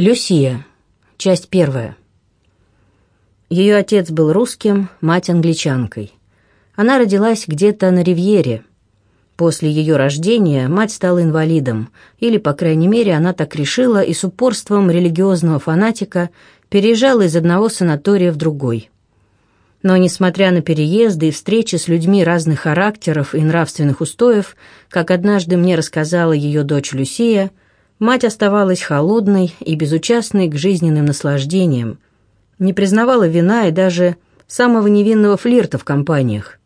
Люсия. Часть первая. Ее отец был русским, мать англичанкой. Она родилась где-то на Ривьере. После ее рождения мать стала инвалидом, или, по крайней мере, она так решила и с упорством религиозного фанатика переезжала из одного санатория в другой. Но, несмотря на переезды и встречи с людьми разных характеров и нравственных устоев, как однажды мне рассказала ее дочь Люсия, Мать оставалась холодной и безучастной к жизненным наслаждениям, не признавала вина и даже самого невинного флирта в компаниях.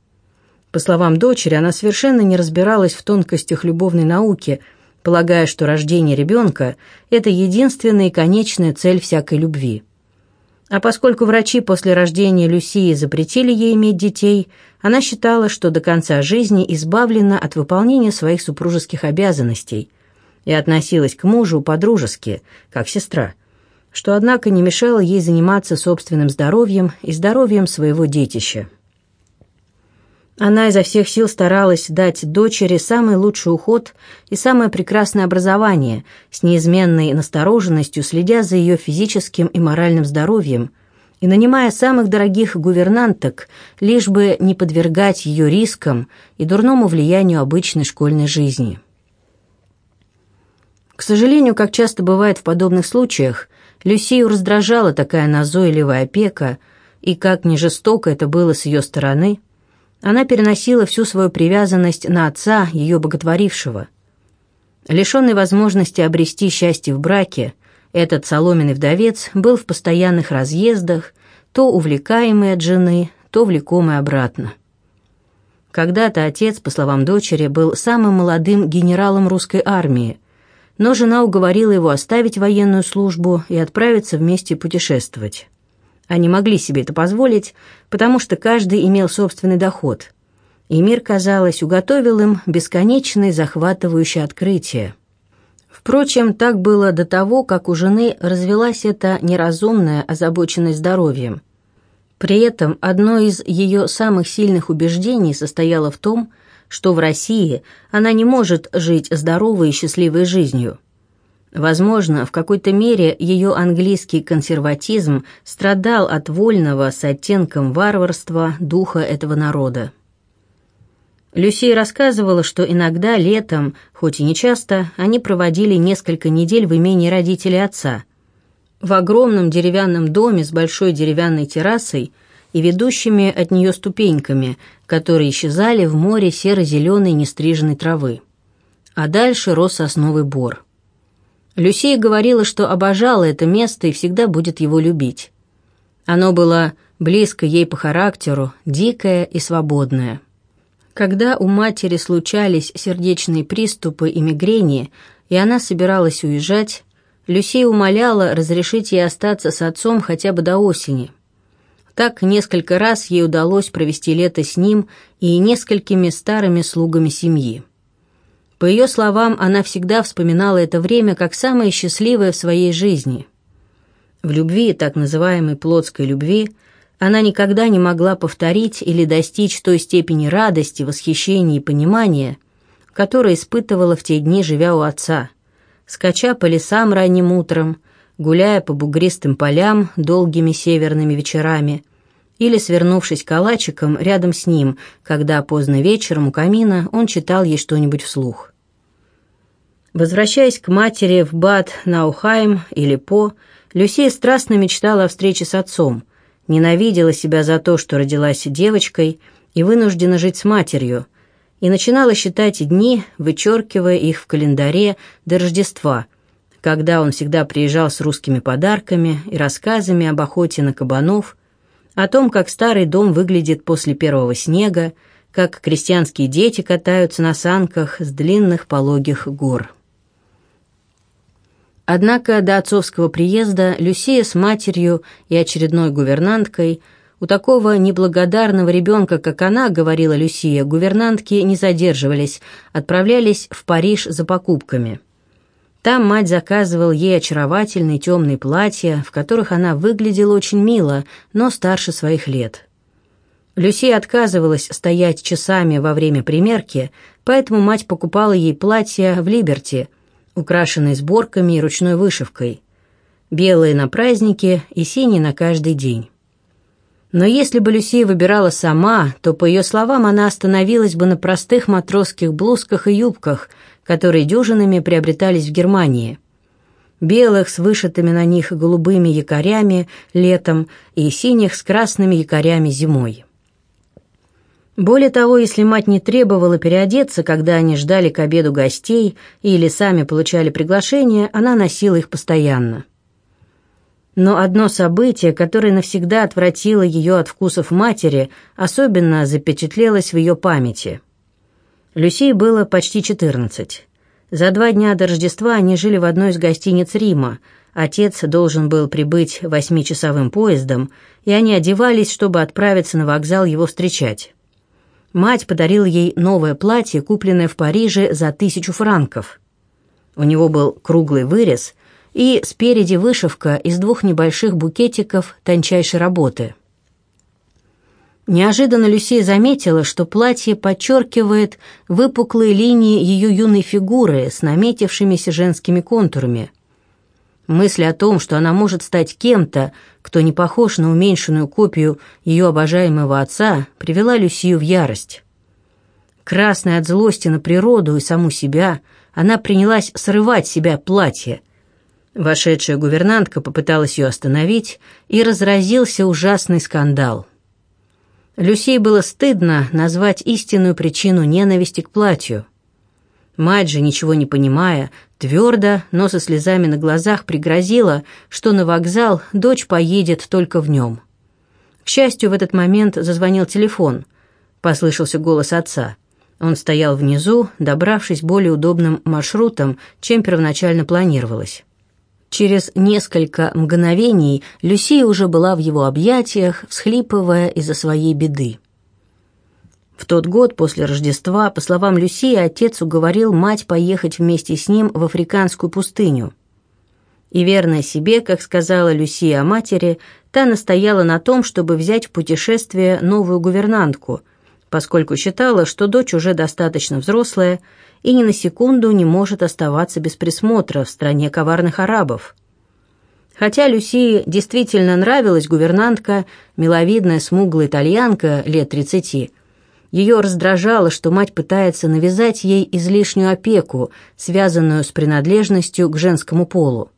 По словам дочери, она совершенно не разбиралась в тонкостях любовной науки, полагая, что рождение ребенка – это единственная и конечная цель всякой любви. А поскольку врачи после рождения Люсии запретили ей иметь детей, она считала, что до конца жизни избавлена от выполнения своих супружеских обязанностей – и относилась к мужу по-дружески, как сестра, что, однако, не мешало ей заниматься собственным здоровьем и здоровьем своего детища. Она изо всех сил старалась дать дочери самый лучший уход и самое прекрасное образование, с неизменной настороженностью следя за ее физическим и моральным здоровьем и нанимая самых дорогих гувернанток, лишь бы не подвергать ее рискам и дурному влиянию обычной школьной жизни. К сожалению, как часто бывает в подобных случаях, Люсию раздражала такая назойливая опека, и как ни жестоко это было с ее стороны, она переносила всю свою привязанность на отца, ее боготворившего. Лишенный возможности обрести счастье в браке, этот соломенный вдовец был в постоянных разъездах, то увлекаемый от жены, то влекомый обратно. Когда-то отец, по словам дочери, был самым молодым генералом русской армии, но жена уговорила его оставить военную службу и отправиться вместе путешествовать. Они могли себе это позволить, потому что каждый имел собственный доход. И мир, казалось, уготовил им бесконечное захватывающее открытие. Впрочем, так было до того, как у жены развелась эта неразумная озабоченность здоровьем. При этом одно из ее самых сильных убеждений состояло в том, что что в России она не может жить здоровой и счастливой жизнью. Возможно, в какой-то мере ее английский консерватизм страдал от вольного с оттенком варварства духа этого народа. Люсия рассказывала, что иногда летом, хоть и не часто, они проводили несколько недель в имении родителей отца. В огромном деревянном доме с большой деревянной террасой – и ведущими от нее ступеньками, которые исчезали в море серо-зеленой нестриженной травы. А дальше рос сосновый бор. Люсия говорила, что обожала это место и всегда будет его любить. Оно было близко ей по характеру, дикое и свободное. Когда у матери случались сердечные приступы и мигрени, и она собиралась уезжать, Люсия умоляла разрешить ей остаться с отцом хотя бы до осени – так несколько раз ей удалось провести лето с ним и несколькими старыми слугами семьи. По ее словам, она всегда вспоминала это время как самое счастливое в своей жизни. В любви, так называемой плотской любви, она никогда не могла повторить или достичь той степени радости, восхищения и понимания, которое испытывала в те дни, живя у отца, скача по лесам ранним утром, гуляя по бугристым полям долгими северными вечерами или свернувшись калачиком рядом с ним, когда поздно вечером у камина он читал ей что-нибудь вслух. Возвращаясь к матери в Бад Наухайм или По, Люсия страстно мечтала о встрече с отцом, ненавидела себя за то, что родилась девочкой и вынуждена жить с матерью, и начинала считать дни, вычеркивая их в календаре до Рождества – когда он всегда приезжал с русскими подарками и рассказами об охоте на кабанов, о том, как старый дом выглядит после первого снега, как крестьянские дети катаются на санках с длинных пологих гор. Однако до отцовского приезда Люсия с матерью и очередной гувернанткой у такого неблагодарного ребенка, как она, говорила Люсия, гувернантки не задерживались, отправлялись в Париж за покупками – там мать заказывал ей очаровательные темные платья, в которых она выглядела очень мило, но старше своих лет. Люси отказывалась стоять часами во время примерки, поэтому мать покупала ей платья в Либерти, украшенные сборками и ручной вышивкой. белые на праздники и синие на каждый день. Но если бы Люсия выбирала сама, то, по ее словам, она остановилась бы на простых матросских блузках и юбках, которые дюжинами приобретались в Германии. Белых с вышитыми на них голубыми якорями летом и синих с красными якорями зимой. Более того, если мать не требовала переодеться, когда они ждали к обеду гостей или сами получали приглашение, она носила их постоянно. Но одно событие, которое навсегда отвратило ее от вкусов матери, особенно запечатлелось в ее памяти. Люси было почти 14. За два дня до Рождества они жили в одной из гостиниц Рима. Отец должен был прибыть восьмичасовым поездом, и они одевались, чтобы отправиться на вокзал его встречать. Мать подарила ей новое платье, купленное в Париже за тысячу франков. У него был круглый вырез – и спереди вышивка из двух небольших букетиков тончайшей работы. Неожиданно Люсия заметила, что платье подчеркивает выпуклые линии ее юной фигуры с наметившимися женскими контурами. Мысль о том, что она может стать кем-то, кто не похож на уменьшенную копию ее обожаемого отца, привела Люсию в ярость. Красная от злости на природу и саму себя, она принялась срывать себя платье – Вошедшая гувернантка попыталась ее остановить, и разразился ужасный скандал. Люсей было стыдно назвать истинную причину ненависти к платью. Мать же, ничего не понимая, твердо, но со слезами на глазах пригрозила, что на вокзал дочь поедет только в нем. К счастью, в этот момент зазвонил телефон. Послышался голос отца. Он стоял внизу, добравшись более удобным маршрутом, чем первоначально планировалось. Через несколько мгновений Люсия уже была в его объятиях, всхлипывая из-за своей беды. В тот год после Рождества, по словам Люсии, отец уговорил мать поехать вместе с ним в африканскую пустыню. И верная себе, как сказала Люсия матери, та настояла на том, чтобы взять в путешествие новую гувернантку, поскольку считала, что дочь уже достаточно взрослая и ни на секунду не может оставаться без присмотра в стране коварных арабов. Хотя Люсии действительно нравилась гувернантка, миловидная смуглая итальянка лет тридцати, ее раздражало, что мать пытается навязать ей излишнюю опеку, связанную с принадлежностью к женскому полу.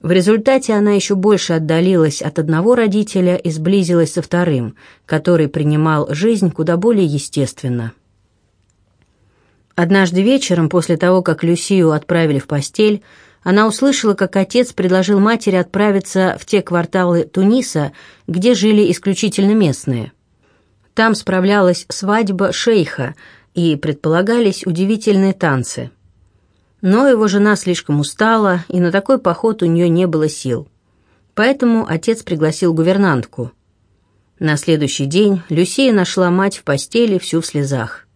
В результате она еще больше отдалилась от одного родителя и сблизилась со вторым, который принимал жизнь куда более естественно. Однажды вечером, после того, как Люсию отправили в постель, она услышала, как отец предложил матери отправиться в те кварталы Туниса, где жили исключительно местные. Там справлялась свадьба шейха, и предполагались удивительные танцы. Но его жена слишком устала, и на такой поход у нее не было сил. Поэтому отец пригласил гувернантку. На следующий день Люсия нашла мать в постели всю в слезах.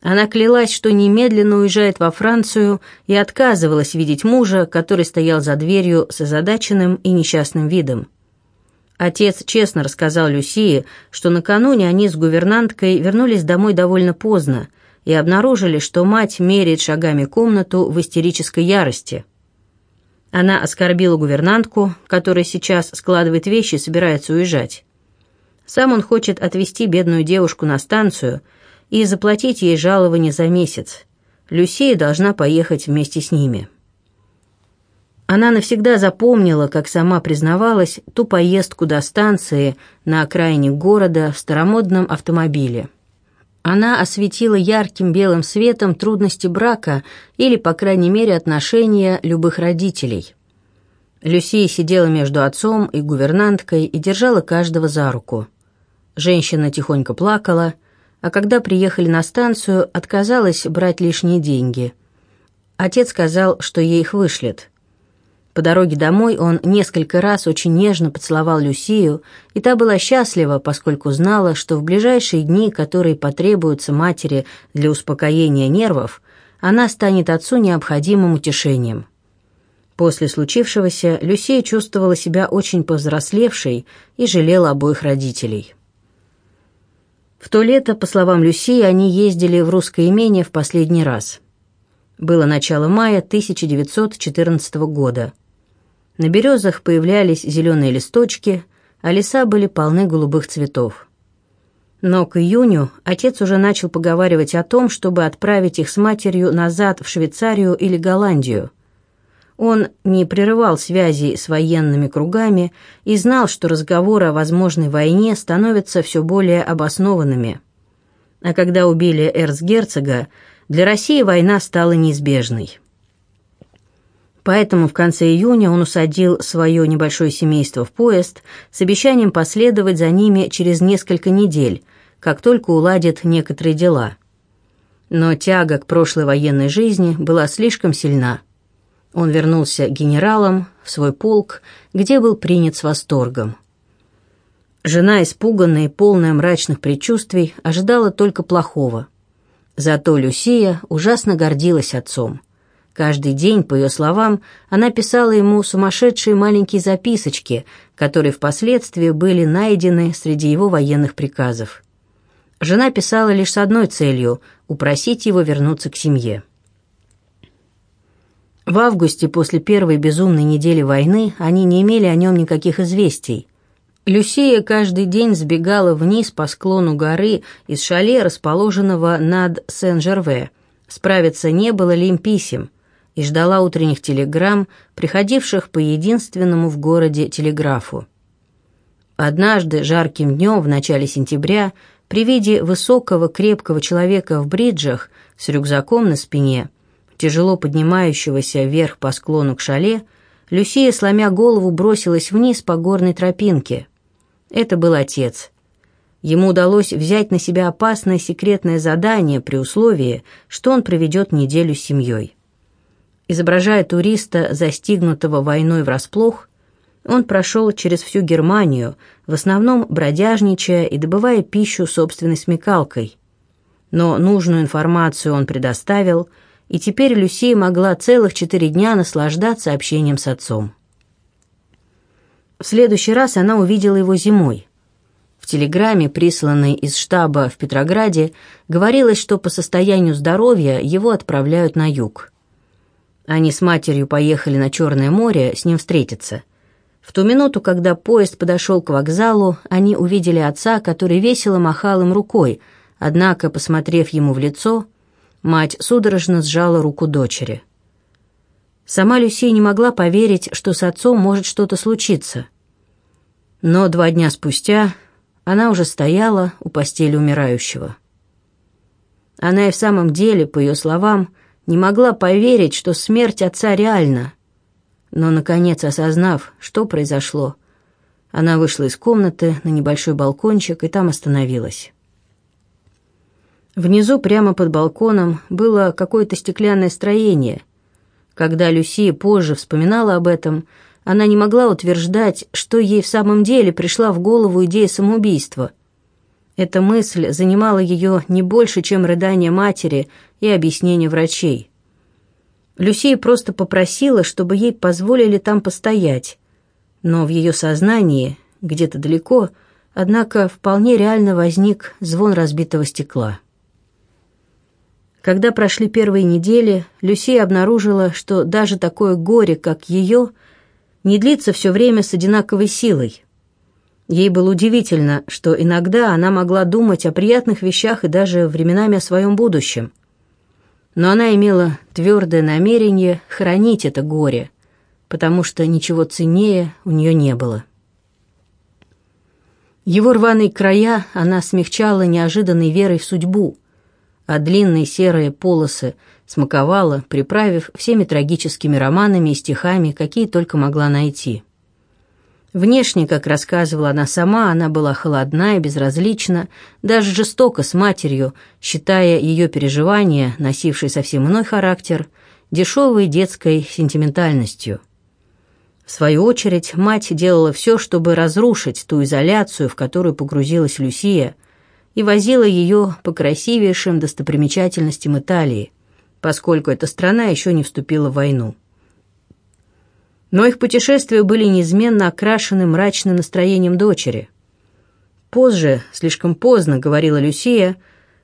Она клялась, что немедленно уезжает во Францию и отказывалась видеть мужа, который стоял за дверью с озадаченным и несчастным видом. Отец честно рассказал Люсии, что накануне они с гувернанткой вернулись домой довольно поздно и обнаружили, что мать меряет шагами комнату в истерической ярости. Она оскорбила гувернантку, которая сейчас складывает вещи и собирается уезжать. Сам он хочет отвезти бедную девушку на станцию – и заплатить ей жалование за месяц. Люсия должна поехать вместе с ними. Она навсегда запомнила, как сама признавалась, ту поездку до станции на окраине города в старомодном автомобиле. Она осветила ярким белым светом трудности брака или, по крайней мере, отношения любых родителей. Люсия сидела между отцом и гувернанткой и держала каждого за руку. Женщина тихонько плакала – а когда приехали на станцию, отказалась брать лишние деньги. Отец сказал, что ей их вышлет. По дороге домой он несколько раз очень нежно поцеловал Люсию, и та была счастлива, поскольку знала, что в ближайшие дни, которые потребуются матери для успокоения нервов, она станет отцу необходимым утешением. После случившегося Люсия чувствовала себя очень повзрослевшей и жалела обоих родителей. В то лето, по словам Люси, они ездили в русское имение в последний раз. Было начало мая 1914 года. На березах появлялись зеленые листочки, а леса были полны голубых цветов. Но к июню отец уже начал поговаривать о том, чтобы отправить их с матерью назад в Швейцарию или Голландию. Он не прерывал связи с военными кругами и знал, что разговоры о возможной войне становятся все более обоснованными. А когда убили эрцгерцога, для России война стала неизбежной. Поэтому в конце июня он усадил свое небольшое семейство в поезд с обещанием последовать за ними через несколько недель, как только уладит некоторые дела. Но тяга к прошлой военной жизни была слишком сильна. Он вернулся генералом в свой полк, где был принят с восторгом. Жена, испуганная и полная мрачных предчувствий, ожидала только плохого. Зато Люсия ужасно гордилась отцом. Каждый день, по ее словам, она писала ему сумасшедшие маленькие записочки, которые впоследствии были найдены среди его военных приказов. Жена писала лишь с одной целью – упросить его вернуться к семье. В августе, после первой безумной недели войны, они не имели о нем никаких известий. Люсия каждый день сбегала вниз по склону горы из шале, расположенного над Сен-Жерве. Справиться, не было ли им писем, и ждала утренних телеграмм, приходивших по единственному в городе телеграфу. Однажды, жарким днем в начале сентября, при виде высокого крепкого человека в бриджах с рюкзаком на спине, тяжело поднимающегося вверх по склону к шале, Люсия, сломя голову, бросилась вниз по горной тропинке. Это был отец. Ему удалось взять на себя опасное секретное задание при условии, что он проведет неделю с семьей. Изображая туриста, застигнутого войной врасплох, он прошел через всю Германию, в основном бродяжничая и добывая пищу собственной смекалкой. Но нужную информацию он предоставил, и теперь Люсия могла целых четыре дня наслаждаться общением с отцом. В следующий раз она увидела его зимой. В телеграмме, присланной из штаба в Петрограде, говорилось, что по состоянию здоровья его отправляют на юг. Они с матерью поехали на Черное море с ним встретиться. В ту минуту, когда поезд подошел к вокзалу, они увидели отца, который весело махал им рукой, однако, посмотрев ему в лицо, мать судорожно сжала руку дочери. Сама Люсия не могла поверить, что с отцом может что-то случиться. Но два дня спустя она уже стояла у постели умирающего. Она и в самом деле, по ее словам, не могла поверить, что смерть отца реальна, но, наконец, осознав, что произошло, она вышла из комнаты на небольшой балкончик и там остановилась. Внизу, прямо под балконом, было какое-то стеклянное строение. Когда Люси позже вспоминала об этом, она не могла утверждать, что ей в самом деле пришла в голову идея самоубийства. Эта мысль занимала ее не больше, чем рыдание матери и объяснение врачей. Люсия просто попросила, чтобы ей позволили там постоять. Но в ее сознании, где-то далеко, однако вполне реально возник звон разбитого стекла. Когда прошли первые недели, Люсия обнаружила, что даже такое горе, как ее, не длится все время с одинаковой силой. Ей было удивительно, что иногда она могла думать о приятных вещах и даже временами о своем будущем но она имела твердое намерение хранить это горе, потому что ничего ценнее у нее не было. Его рваные края она смягчала неожиданной верой в судьбу, а длинные серые полосы смаковала, приправив всеми трагическими романами и стихами, какие только могла найти. Внешне, как рассказывала она сама, она была холодна и безразлична, даже жестоко с матерью, считая ее переживания, носившие совсем иной характер, дешевой детской сентиментальностью. В свою очередь, мать делала все, чтобы разрушить ту изоляцию, в которую погрузилась Люсия, и возила ее по красивейшим достопримечательностям Италии, поскольку эта страна еще не вступила в войну. Но их путешествия были неизменно окрашены мрачным настроением дочери. Позже, слишком поздно, говорила Люсия,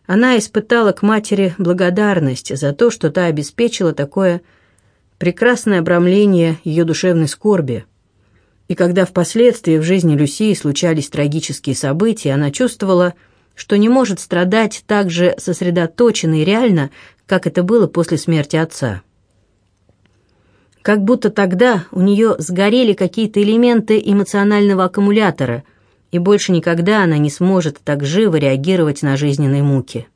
она испытала к матери благодарность за то, что та обеспечила такое прекрасное обрамление ее душевной скорби. И когда впоследствии в жизни Люсии случались трагические события, она чувствовала, что не может страдать так же сосредоточенно и реально, как это было после смерти отца. Как будто тогда у нее сгорели какие-то элементы эмоционального аккумулятора, и больше никогда она не сможет так живо реагировать на жизненные муки.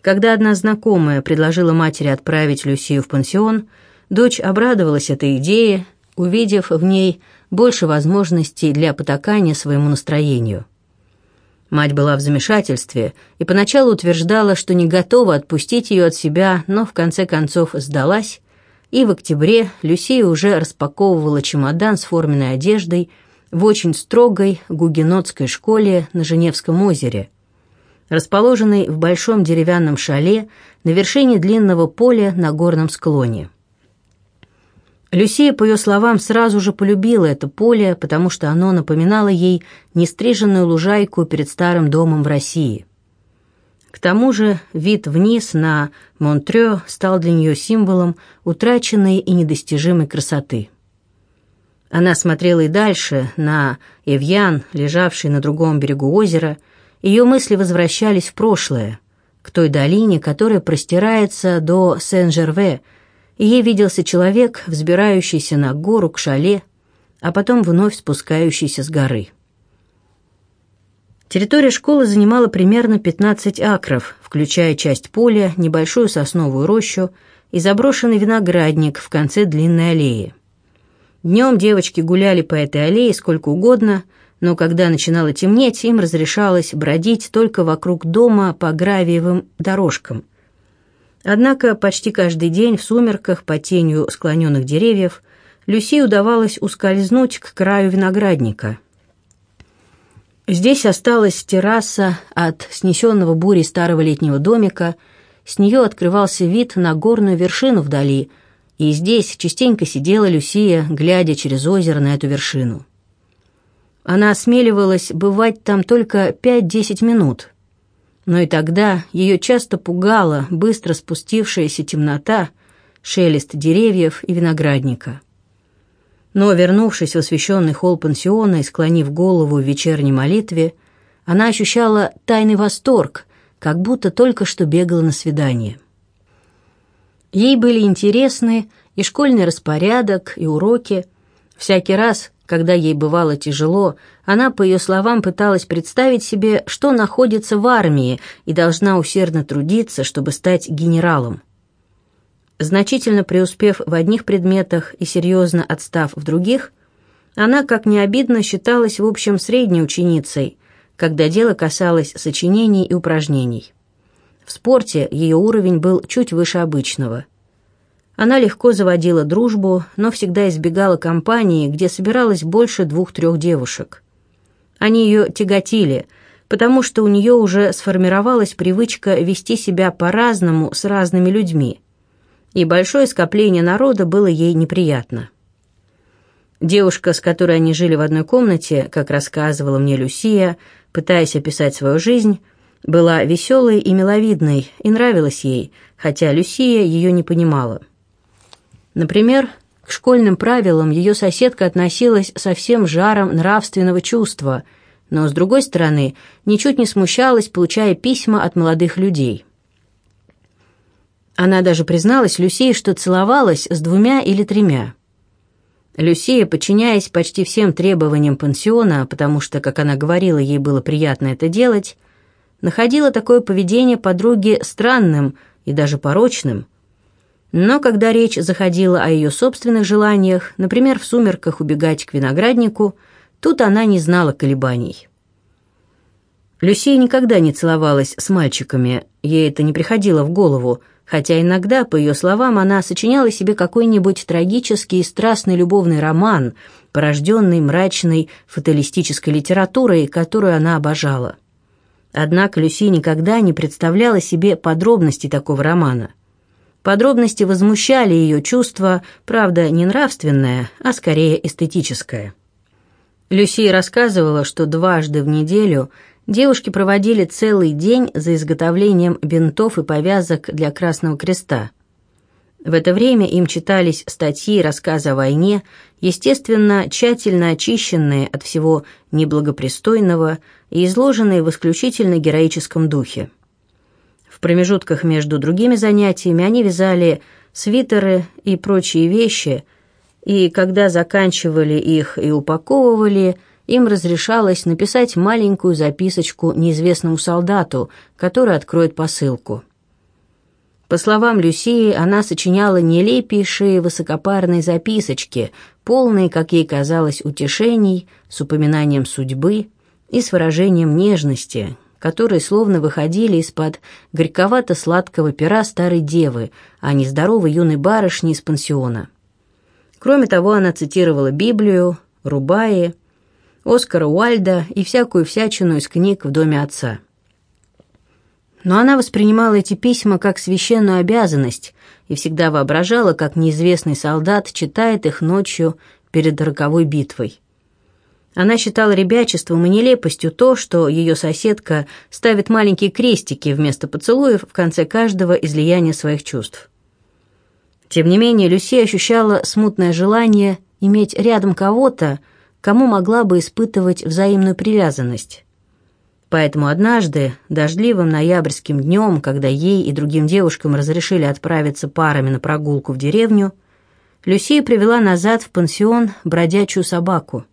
Когда одна знакомая предложила матери отправить Люсию в пансион, дочь обрадовалась этой идее, увидев в ней больше возможностей для потакания своему настроению. Мать была в замешательстве и поначалу утверждала, что не готова отпустить ее от себя, но в конце концов сдалась, и в октябре Люсия уже распаковывала чемодан с форменной одеждой в очень строгой гугенотской школе на Женевском озере, расположенной в большом деревянном шале на вершине длинного поля на горном склоне. Люсия, по ее словам, сразу же полюбила это поле, потому что оно напоминало ей нестриженную лужайку перед старым домом в России. К тому же вид вниз на Монтрё стал для нее символом утраченной и недостижимой красоты. Она смотрела и дальше, на Эвьян, лежавший на другом берегу озера, ее мысли возвращались в прошлое, к той долине, которая простирается до Сен-Жерве, и ей виделся человек, взбирающийся на гору к шале, а потом вновь спускающийся с горы. Территория школы занимала примерно 15 акров, включая часть поля, небольшую сосновую рощу и заброшенный виноградник в конце длинной аллеи. Днем девочки гуляли по этой аллее сколько угодно, но когда начинало темнеть, им разрешалось бродить только вокруг дома по гравиевым дорожкам, Однако почти каждый день в сумерках под тенью склоненных деревьев Люси удавалось ускользнуть к краю виноградника. Здесь осталась терраса от снесенного бурей старого летнего домика, с нее открывался вид на горную вершину вдали, и здесь частенько сидела Люсия, глядя через озеро на эту вершину. Она осмеливалась бывать там только пять-десять минут, но и тогда ее часто пугала быстро спустившаяся темнота, шелест деревьев и виноградника. Но, вернувшись в освященный холл пансиона и склонив голову в вечерней молитве, она ощущала тайный восторг, как будто только что бегала на свидание. Ей были интересны и школьный распорядок, и уроки. Всякий раз, когда ей бывало тяжело, она, по ее словам, пыталась представить себе, что находится в армии и должна усердно трудиться, чтобы стать генералом. Значительно преуспев в одних предметах и серьезно отстав в других, она, как не обидно, считалась, в общем, средней ученицей, когда дело касалось сочинений и упражнений. В спорте ее уровень был чуть выше обычного – она легко заводила дружбу, но всегда избегала компании, где собиралось больше двух-трех девушек. Они ее тяготили, потому что у нее уже сформировалась привычка вести себя по-разному с разными людьми, и большое скопление народа было ей неприятно. Девушка, с которой они жили в одной комнате, как рассказывала мне Люсия, пытаясь описать свою жизнь, была веселой и миловидной и нравилась ей, хотя Люсия ее не понимала. Например, к школьным правилам ее соседка относилась со всем жаром нравственного чувства, но, с другой стороны, ничуть не смущалась, получая письма от молодых людей. Она даже призналась Люсии, что целовалась с двумя или тремя. Люсия, подчиняясь почти всем требованиям пансиона, потому что, как она говорила, ей было приятно это делать, находила такое поведение подруги странным и даже порочным – но когда речь заходила о ее собственных желаниях, например, в сумерках убегать к винограднику, тут она не знала колебаний. Люсия никогда не целовалась с мальчиками, ей это не приходило в голову, хотя иногда, по ее словам, она сочиняла себе какой-нибудь трагический и страстный любовный роман, порожденный мрачной фаталистической литературой, которую она обожала. Однако Люси никогда не представляла себе подробностей такого романа – Подробности возмущали ее чувство, правда, не нравственное, а скорее эстетическое. Люси рассказывала, что дважды в неделю девушки проводили целый день за изготовлением бинтов и повязок для Красного Креста. В это время им читались статьи и рассказы о войне, естественно, тщательно очищенные от всего неблагопристойного и изложенные в исключительно героическом духе. В промежутках между другими занятиями они вязали свитеры и прочие вещи, и когда заканчивали их и упаковывали, им разрешалось написать маленькую записочку неизвестному солдату, который откроет посылку. По словам Люсии, она сочиняла нелепейшие высокопарные записочки, полные, как ей казалось, утешений, с упоминанием судьбы и с выражением нежности, которые словно выходили из-под горьковато-сладкого пера старой девы, а не здоровой юной барышни из пансиона. Кроме того, она цитировала Библию, Рубаи, Оскара Уальда и всякую всячину из книг в доме отца. Но она воспринимала эти письма как священную обязанность и всегда воображала, как неизвестный солдат читает их ночью перед роковой битвой. Она считала ребячеством и нелепостью то, что ее соседка ставит маленькие крестики вместо поцелуев в конце каждого излияния своих чувств. Тем не менее, Люси ощущала смутное желание иметь рядом кого-то, кому могла бы испытывать взаимную привязанность. Поэтому однажды, дождливым ноябрьским днем, когда ей и другим девушкам разрешили отправиться парами на прогулку в деревню, Люсия привела назад в пансион бродячую собаку.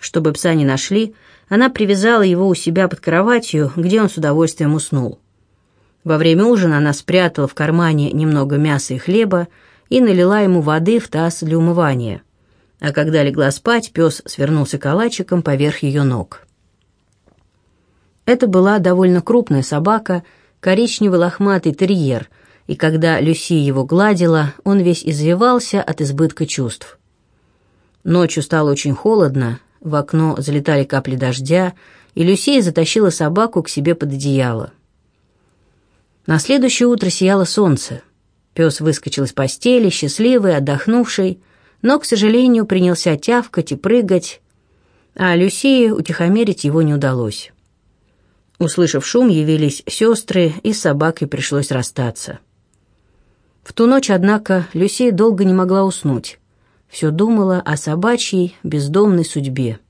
Чтобы пса не нашли, она привязала его у себя под кроватью, где он с удовольствием уснул. Во время ужина она спрятала в кармане немного мяса и хлеба и налила ему воды в таз для умывания. А когда легла спать, пес свернулся калачиком поверх ее ног. Это была довольно крупная собака, коричневый лохматый терьер, и когда Люси его гладила, он весь извивался от избытка чувств. Ночью стало очень холодно, в окно залетали капли дождя, и Люсия затащила собаку к себе под одеяло. На следующее утро сияло солнце. Пес выскочил из постели, счастливый, отдохнувший, но, к сожалению, принялся тявкать и прыгать, а Люсии утихомирить его не удалось. Услышав шум, явились сестры, и с собакой пришлось расстаться. В ту ночь, однако, Люсия долго не могла уснуть. Все думала о собачьей, бездомной судьбе.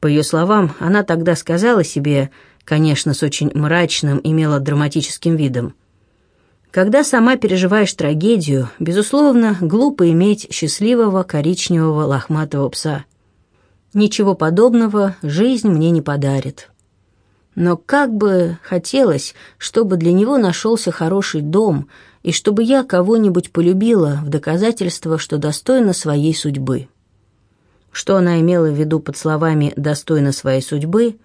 По ее словам, она тогда сказала себе, конечно, с очень мрачным и мелодраматическим видом, когда сама переживаешь трагедию, безусловно, глупо иметь счастливого коричневого лохматого пса. Ничего подобного жизнь мне не подарит. Но как бы хотелось, чтобы для него нашелся хороший дом, и чтобы я кого-нибудь полюбила в доказательство, что достойна своей судьбы. Что она имела в виду под словами «достойна своей судьбы»,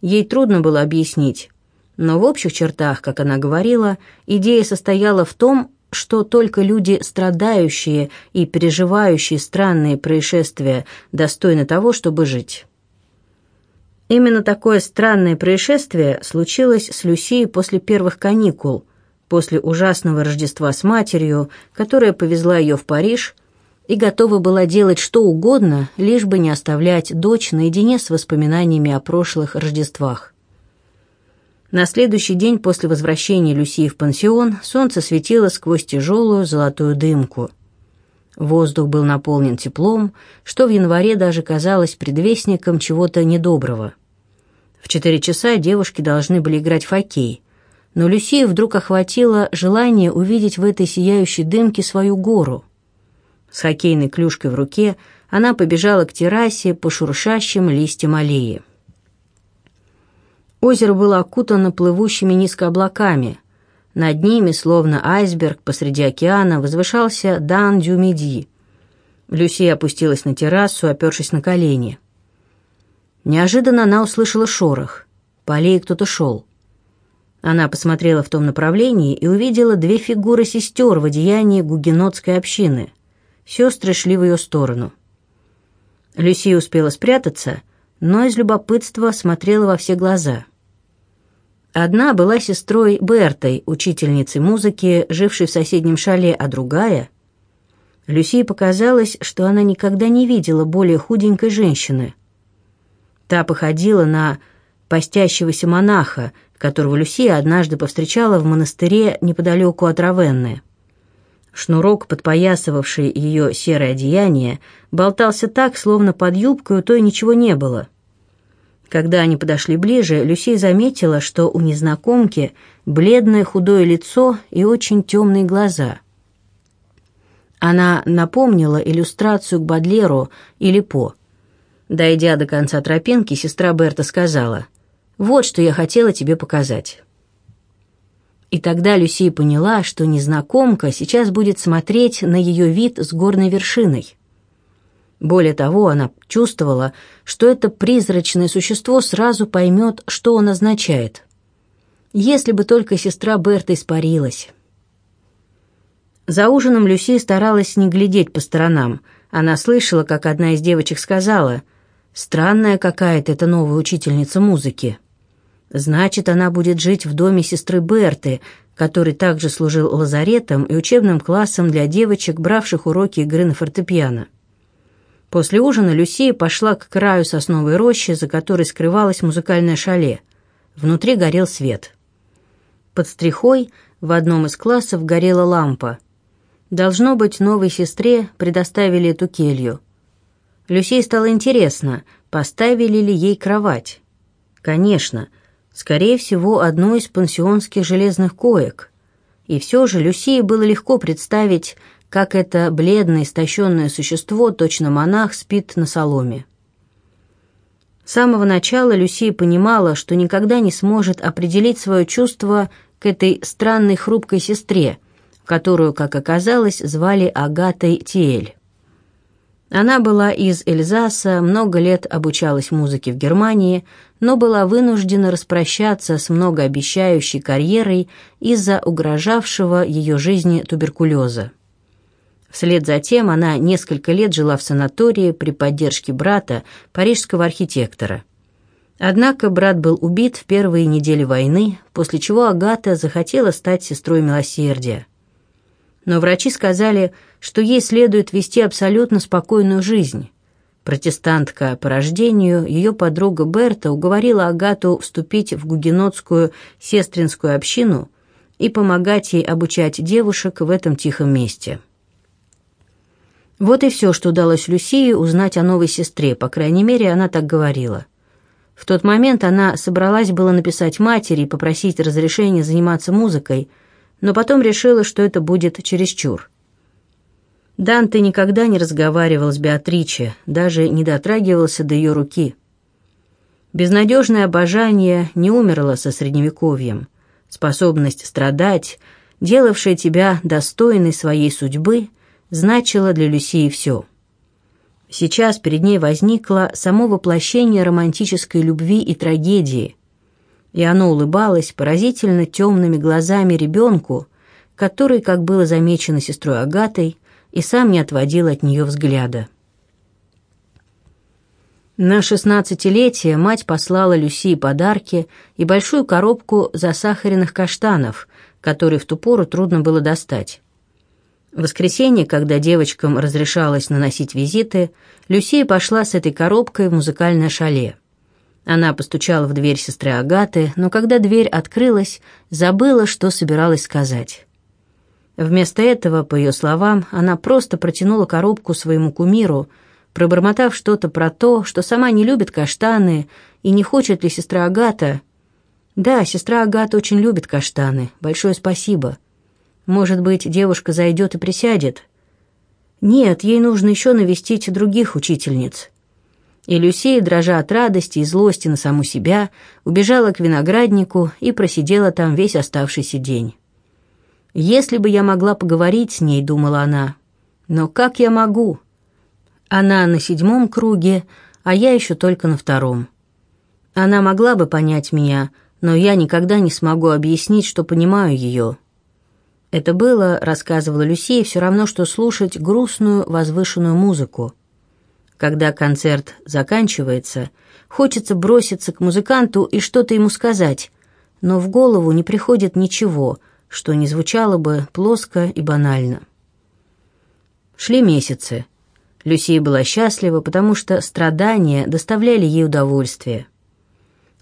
ей трудно было объяснить. Но в общих чертах, как она говорила, идея состояла в том, что только люди, страдающие и переживающие странные происшествия, достойны того, чтобы жить. Именно такое странное происшествие случилось с Люсией после первых каникул, после ужасного Рождества с матерью, которая повезла ее в Париж и готова была делать что угодно, лишь бы не оставлять дочь наедине с воспоминаниями о прошлых Рождествах. На следующий день после возвращения Люсии в пансион солнце светило сквозь тяжелую золотую дымку. Воздух был наполнен теплом, что в январе даже казалось предвестником чего-то недоброго. В четыре часа девушки должны были играть в хоккей, но Люсию вдруг охватило желание увидеть в этой сияющей дымке свою гору. С хоккейной клюшкой в руке она побежала к террасе по шуршащим листьям аллеи. Озеро было окутано плывущими низко облаками – над ними, словно айсберг посреди океана, возвышался Дан Дюмиди. Люси опустилась на террасу, опершись на колени. Неожиданно она услышала шорох. По аллее кто-то шел. Она посмотрела в том направлении и увидела две фигуры сестер в одеянии гугенотской общины. Сестры шли в ее сторону. Люси успела спрятаться, но из любопытства смотрела во все глаза — Одна была сестрой Бертой, учительницей музыки, жившей в соседнем шале, а другая... Люсии показалось, что она никогда не видела более худенькой женщины. Та походила на постящегося монаха, которого Люсия однажды повстречала в монастыре неподалеку от Равенны. Шнурок, подпоясывавший ее серое одеяние, болтался так, словно под юбкой у той ничего не было. Когда они подошли ближе, Люсей заметила, что у незнакомки бледное худое лицо и очень темные глаза. Она напомнила иллюстрацию к Бадлеру или По. Дойдя до конца тропинки, сестра Берта сказала, «Вот что я хотела тебе показать». И тогда Люсия поняла, что незнакомка сейчас будет смотреть на ее вид с горной вершиной. Более того, она чувствовала, что это призрачное существо сразу поймет, что он означает. Если бы только сестра Берта испарилась. За ужином Люси старалась не глядеть по сторонам. Она слышала, как одна из девочек сказала, «Странная какая-то эта новая учительница музыки». Значит, она будет жить в доме сестры Берты, который также служил лазаретом и учебным классом для девочек, бравших уроки игры на фортепиано. После ужина Люсия пошла к краю сосновой рощи, за которой скрывалось музыкальное шале. Внутри горел свет. Под стрихой в одном из классов горела лампа. Должно быть, новой сестре предоставили эту келью. Люсей стало интересно, поставили ли ей кровать. Конечно, скорее всего, одну из пансионских железных коек. И все же Люсии было легко представить, как это бледное, истощенное существо, точно монах, спит на соломе. С самого начала Люсия понимала, что никогда не сможет определить свое чувство к этой странной хрупкой сестре, которую, как оказалось, звали Агатой Тиэль. Она была из Эльзаса, много лет обучалась музыке в Германии, но была вынуждена распрощаться с многообещающей карьерой из-за угрожавшего ее жизни туберкулеза. Вслед за тем она несколько лет жила в санатории при поддержке брата, парижского архитектора. Однако брат был убит в первые недели войны, после чего Агата захотела стать сестрой милосердия но врачи сказали, что ей следует вести абсолютно спокойную жизнь. Протестантка по рождению, ее подруга Берта уговорила Агату вступить в гугенотскую сестринскую общину и помогать ей обучать девушек в этом тихом месте. Вот и все, что удалось Люсии узнать о новой сестре, по крайней мере, она так говорила. В тот момент она собралась было написать матери и попросить разрешения заниматься музыкой – но потом решила, что это будет чересчур. Данте никогда не разговаривал с Беатриче, даже не дотрагивался до ее руки. Безнадежное обожание не умерло со Средневековьем. Способность страдать, делавшая тебя достойной своей судьбы, значила для Люсии все. Сейчас перед ней возникло само воплощение романтической любви и трагедии, и оно улыбалось поразительно темными глазами ребенку, который, как было замечено сестрой Агатой, и сам не отводил от нее взгляда. На шестнадцатилетие мать послала Люсии подарки и большую коробку засахаренных каштанов, которые в ту пору трудно было достать. В воскресенье, когда девочкам разрешалось наносить визиты, Люсия пошла с этой коробкой в музыкальное шале. Она постучала в дверь сестры Агаты, но когда дверь открылась, забыла, что собиралась сказать. Вместо этого, по ее словам, она просто протянула коробку своему кумиру, пробормотав что-то про то, что сама не любит каштаны и не хочет ли сестра Агата. Да, сестра Агата очень любит каштаны. Большое спасибо. Может быть, девушка зайдет и присядет? Нет, ей нужно еще навестить других учительниц. И Люсия, дрожа от радости и злости на саму себя, убежала к винограднику и просидела там весь оставшийся день. «Если бы я могла поговорить с ней», — думала она. «Но как я могу?» Она на седьмом круге, а я еще только на втором. Она могла бы понять меня, но я никогда не смогу объяснить, что понимаю ее. Это было, рассказывала Люсия, все равно, что слушать грустную, возвышенную музыку. Когда концерт заканчивается, хочется броситься к музыканту и что-то ему сказать, но в голову не приходит ничего, что не звучало бы плоско и банально. Шли месяцы. Люсия была счастлива, потому что страдания доставляли ей удовольствие.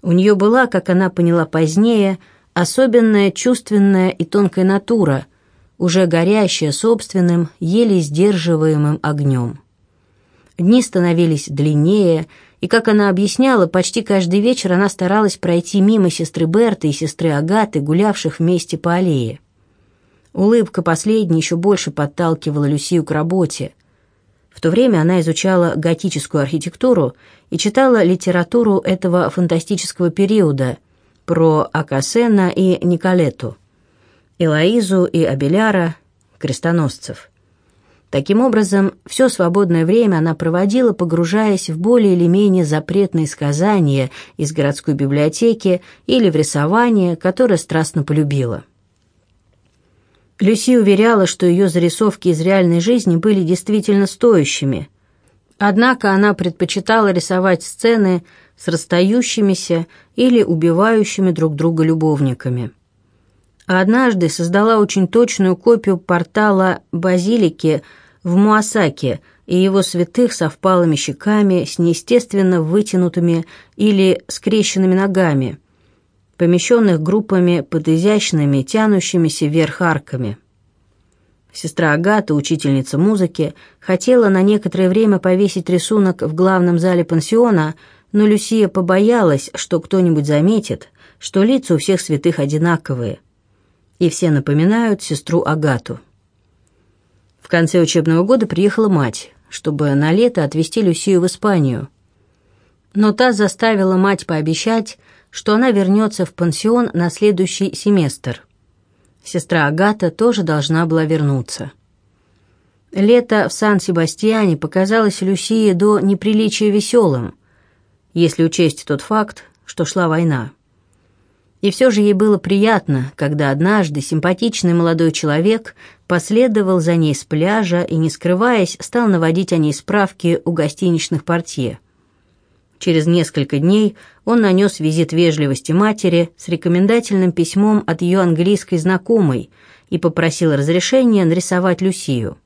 У нее была, как она поняла позднее, особенная чувственная и тонкая натура, уже горящая собственным, еле сдерживаемым огнем. Дни становились длиннее, и, как она объясняла, почти каждый вечер она старалась пройти мимо сестры Берты и сестры Агаты, гулявших вместе по аллее. Улыбка последней еще больше подталкивала Люсию к работе. В то время она изучала готическую архитектуру и читала литературу этого фантастического периода про Акасена и Николету, Элоизу и Абеляра, крестоносцев – Таким образом, все свободное время она проводила, погружаясь в более или менее запретные сказания из городской библиотеки или в рисование, которое страстно полюбила. Люси уверяла, что ее зарисовки из реальной жизни были действительно стоящими. Однако она предпочитала рисовать сцены с расстающимися или убивающими друг друга любовниками. Однажды создала очень точную копию портала базилики – в Муасаке и его святых со впалыми щеками, с неестественно вытянутыми или скрещенными ногами, помещенных группами под изящными, тянущимися вверх арками. Сестра Агата, учительница музыки, хотела на некоторое время повесить рисунок в главном зале пансиона, но Люсия побоялась, что кто-нибудь заметит, что лица у всех святых одинаковые, и все напоминают сестру Агату. В конце учебного года приехала мать, чтобы на лето отвезти Люсию в Испанию. Но та заставила мать пообещать, что она вернется в пансион на следующий семестр. Сестра Агата тоже должна была вернуться. Лето в Сан-Себастьяне показалось Люсии до неприличия веселым, если учесть тот факт, что шла война. И все же ей было приятно, когда однажды симпатичный молодой человек последовал за ней с пляжа и, не скрываясь, стал наводить о ней справки у гостиничных портье. Через несколько дней он нанес визит вежливости матери с рекомендательным письмом от ее английской знакомой и попросил разрешения нарисовать Люсию.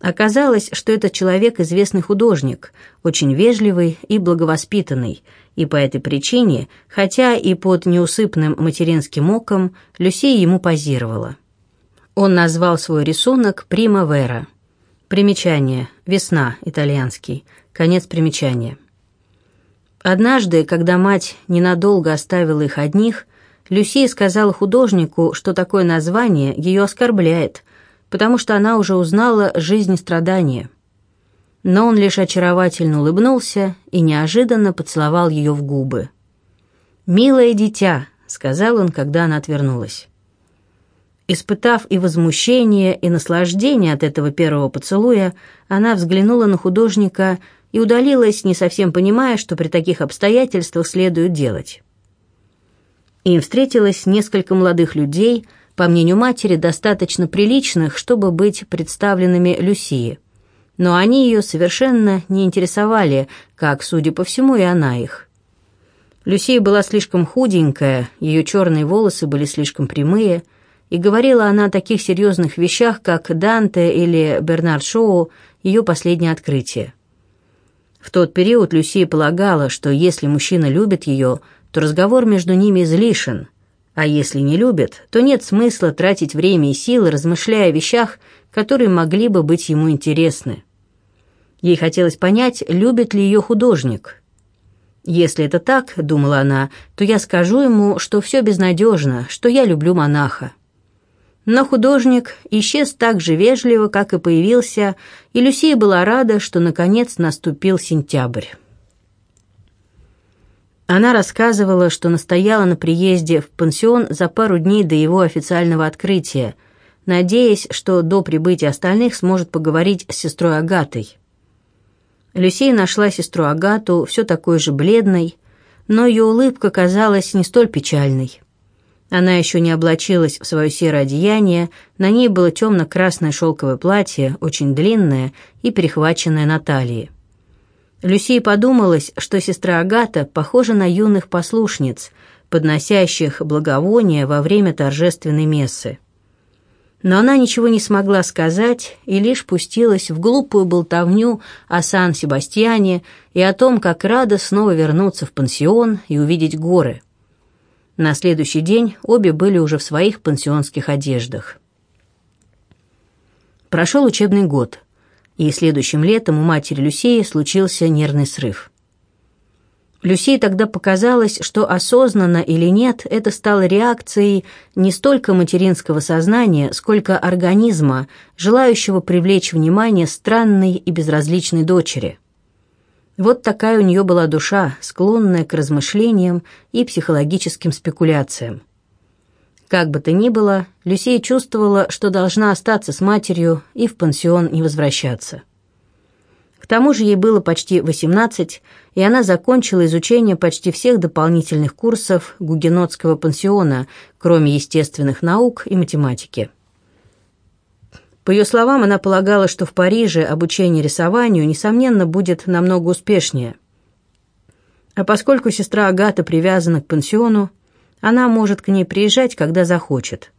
Оказалось, что этот человек известный художник, очень вежливый и благовоспитанный – и по этой причине, хотя и под неусыпным материнским оком, Люсия ему позировала. Он назвал свой рисунок «Примавера». Примечание. Весна. Итальянский. Конец примечания. Однажды, когда мать ненадолго оставила их одних, Люсия сказала художнику, что такое название ее оскорбляет, потому что она уже узнала жизнь страдания – но он лишь очаровательно улыбнулся и неожиданно поцеловал ее в губы. «Милое дитя», — сказал он, когда она отвернулась. Испытав и возмущение, и наслаждение от этого первого поцелуя, она взглянула на художника и удалилась, не совсем понимая, что при таких обстоятельствах следует делать. Им встретилось несколько молодых людей, по мнению матери, достаточно приличных, чтобы быть представленными Люсии но они ее совершенно не интересовали, как, судя по всему, и она их. Люсия была слишком худенькая, ее черные волосы были слишком прямые, и говорила она о таких серьезных вещах, как Данте или Бернард Шоу, ее последнее открытие. В тот период Люсия полагала, что если мужчина любит ее, то разговор между ними излишен, а если не любит, то нет смысла тратить время и силы, размышляя о вещах, которые могли бы быть ему интересны. Ей хотелось понять, любит ли ее художник. «Если это так, — думала она, — то я скажу ему, что все безнадежно, что я люблю монаха». Но художник исчез так же вежливо, как и появился, и Люсия была рада, что наконец наступил сентябрь. Она рассказывала, что настояла на приезде в пансион за пару дней до его официального открытия, надеясь, что до прибытия остальных сможет поговорить с сестрой Агатой. Люсия нашла сестру Агату все такой же бледной, но ее улыбка казалась не столь печальной. Она еще не облачилась в свое серое одеяние, на ней было темно-красное шелковое платье, очень длинное и перехваченное на талии. Люсии подумалось, что сестра Агата похожа на юных послушниц, подносящих благовония во время торжественной мессы. Но она ничего не смогла сказать и лишь пустилась в глупую болтовню о Сан-Себастьяне и о том, как рада снова вернуться в пансион и увидеть горы. На следующий день обе были уже в своих пансионских одеждах. Прошел учебный год, и следующим летом у матери Люсии случился нервный срыв. Люсии тогда показалось, что осознанно или нет, это стало реакцией не столько материнского сознания, сколько организма, желающего привлечь внимание странной и безразличной дочери. Вот такая у нее была душа, склонная к размышлениям и психологическим спекуляциям. Как бы то ни было, Люсия чувствовала, что должна остаться с матерью и в пансион не возвращаться. К тому же ей было почти 18, и она закончила изучение почти всех дополнительных курсов гугенотского пансиона, кроме естественных наук и математики. По ее словам, она полагала, что в Париже обучение рисованию, несомненно, будет намного успешнее. А поскольку сестра Агата привязана к пансиону, она может к ней приезжать, когда захочет.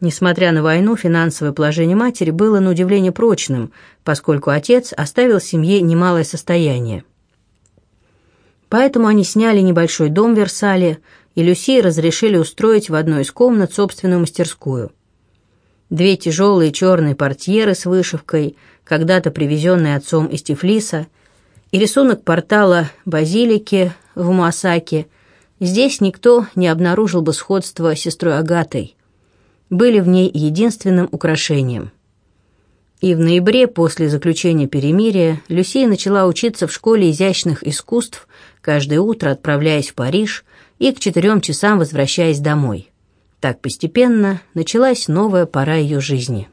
Несмотря на войну, финансовое положение матери было на удивление прочным, поскольку отец оставил семье немалое состояние. Поэтому они сняли небольшой дом в Версале, и Люси разрешили устроить в одной из комнат собственную мастерскую. Две тяжелые черные портьеры с вышивкой, когда-то привезенные отцом из Тифлиса, и рисунок портала базилики в Муасаке, здесь никто не обнаружил бы сходства с сестрой Агатой были в ней единственным украшением. И в ноябре, после заключения перемирия, Люсия начала учиться в школе изящных искусств, каждое утро отправляясь в Париж и к четырем часам возвращаясь домой. Так постепенно началась новая пора ее жизни.